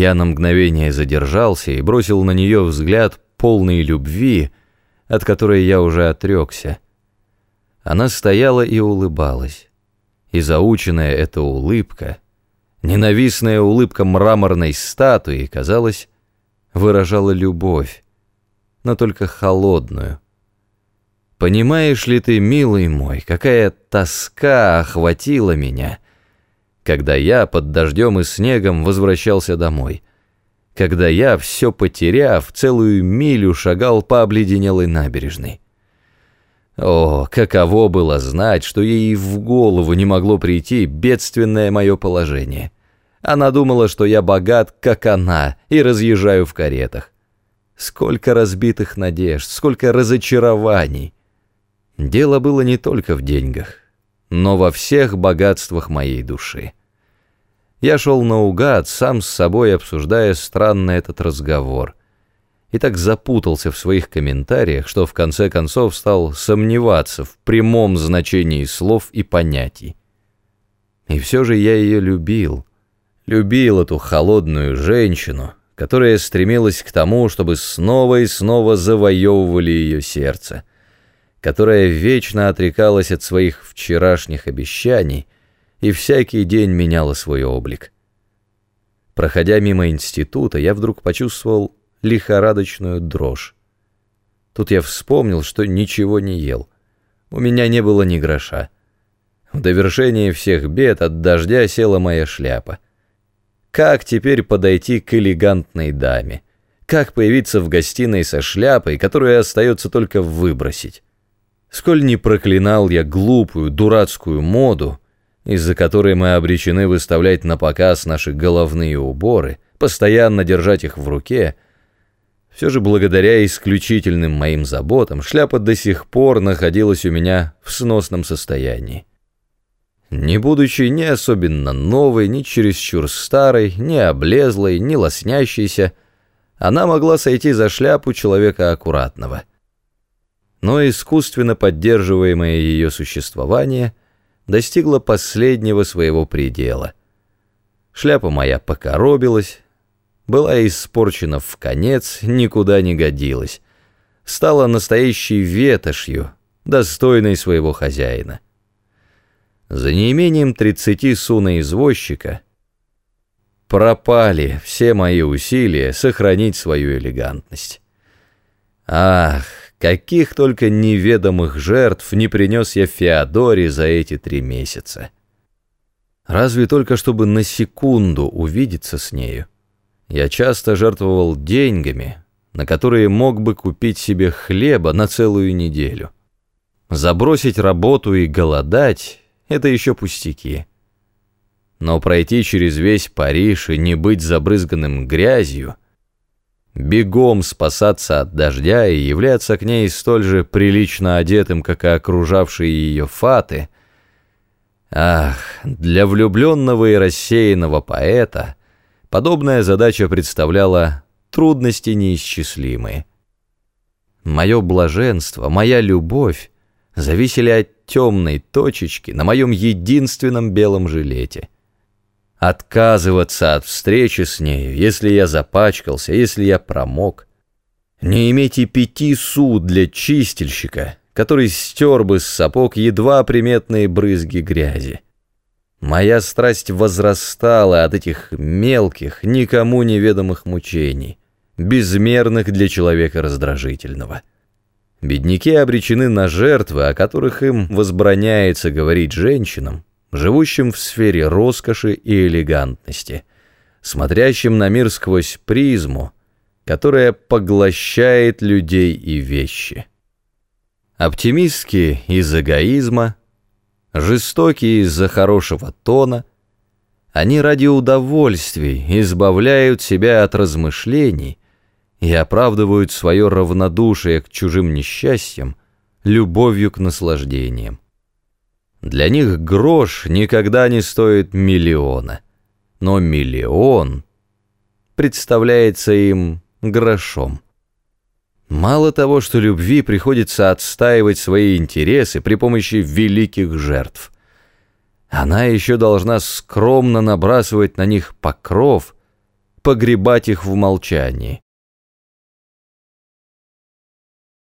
Я на мгновение задержался и бросил на нее взгляд полной любви, от которой я уже отрекся. Она стояла и улыбалась, и заученная эта улыбка, ненавистная улыбка мраморной статуи, казалось, выражала любовь, но только холодную. Понимаешь ли ты, милый мой, какая тоска охватила меня, когда я под дождем и снегом возвращался домой, когда я, все потеряв, целую милю шагал по обледенелой набережной. О, каково было знать, что ей в голову не могло прийти бедственное мое положение. Она думала, что я богат, как она, и разъезжаю в каретах. Сколько разбитых надежд, сколько разочарований. Дело было не только в деньгах, но во всех богатствах моей души. Я шел наугад, сам с собой обсуждая странно этот разговор. И так запутался в своих комментариях, что в конце концов стал сомневаться в прямом значении слов и понятий. И все же я ее любил. Любил эту холодную женщину, которая стремилась к тому, чтобы снова и снова завоевывали ее сердце которая вечно отрекалась от своих вчерашних обещаний и всякий день меняла свой облик. Проходя мимо института, я вдруг почувствовал лихорадочную дрожь. Тут я вспомнил, что ничего не ел. У меня не было ни гроша. В довершение всех бед от дождя села моя шляпа. Как теперь подойти к элегантной даме? Как появиться в гостиной со шляпой, которую остается только выбросить? Сколь не проклинал я глупую, дурацкую моду, из-за которой мы обречены выставлять на показ наши головные уборы, постоянно держать их в руке, все же благодаря исключительным моим заботам шляпа до сих пор находилась у меня в сносном состоянии. Не будучи ни особенно новой, ни чересчур старой, ни облезлой, ни лоснящейся, она могла сойти за шляпу человека аккуратного — но искусственно поддерживаемое ее существование достигло последнего своего предела. Шляпа моя покоробилась, была испорчена в конец, никуда не годилась, стала настоящей ветошью, достойной своего хозяина. За неимением тридцати суна извозчика пропали все мои усилия сохранить свою элегантность. Ах, Каких только неведомых жертв не принес я Феодоре за эти три месяца. Разве только чтобы на секунду увидеться с нею. Я часто жертвовал деньгами, на которые мог бы купить себе хлеба на целую неделю. Забросить работу и голодать — это еще пустяки. Но пройти через весь Париж и не быть забрызганным грязью — бегом спасаться от дождя и являться к ней столь же прилично одетым, как и окружавшие ее фаты. Ах, для влюбленного и рассеянного поэта подобная задача представляла трудности неисчислимые. Мое блаженство, моя любовь зависели от темной точечки на моем единственном белом жилете — Отказываться от встречи с нею, если я запачкался, если я промок. Не иметь и пяти суд для чистильщика, который стер бы с сапог едва приметные брызги грязи. Моя страсть возрастала от этих мелких, никому неведомых мучений, безмерных для человека раздражительного. Бедняки обречены на жертвы, о которых им возбраняется говорить женщинам, живущим в сфере роскоши и элегантности, смотрящим на мир сквозь призму, которая поглощает людей и вещи. Оптимистки из эгоизма, жестокие из-за хорошего тона, они ради удовольствий избавляют себя от размышлений и оправдывают свое равнодушие к чужим несчастьям любовью к наслаждениям. Для них грош никогда не стоит миллиона, но миллион представляется им грошом. Мало того, что любви приходится отстаивать свои интересы при помощи великих жертв, она еще должна скромно набрасывать на них покров, погребать их в молчании.